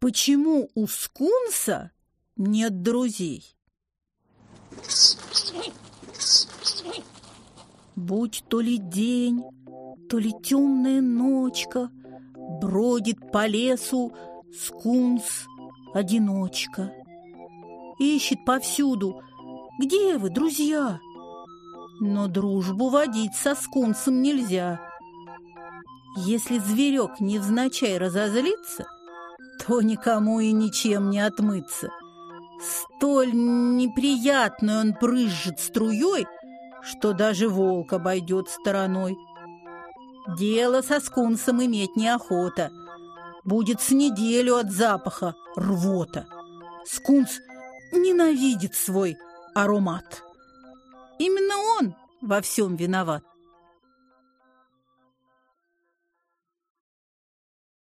Почему у скунса нет друзей? Будь то ли день, то ли темная ночка, Бродит по лесу скунс-одиночка. Ищет повсюду, где вы, друзья? Но дружбу водить со скунсом нельзя. Если зверек невзначай разозлится, то никому и ничем не отмыться. Столь неприятную он брызжет струей, что даже волк обойдет стороной. Дело со скунсом иметь неохота. Будет с неделю от запаха рвота. Скунс ненавидит свой аромат. Именно он во всем виноват.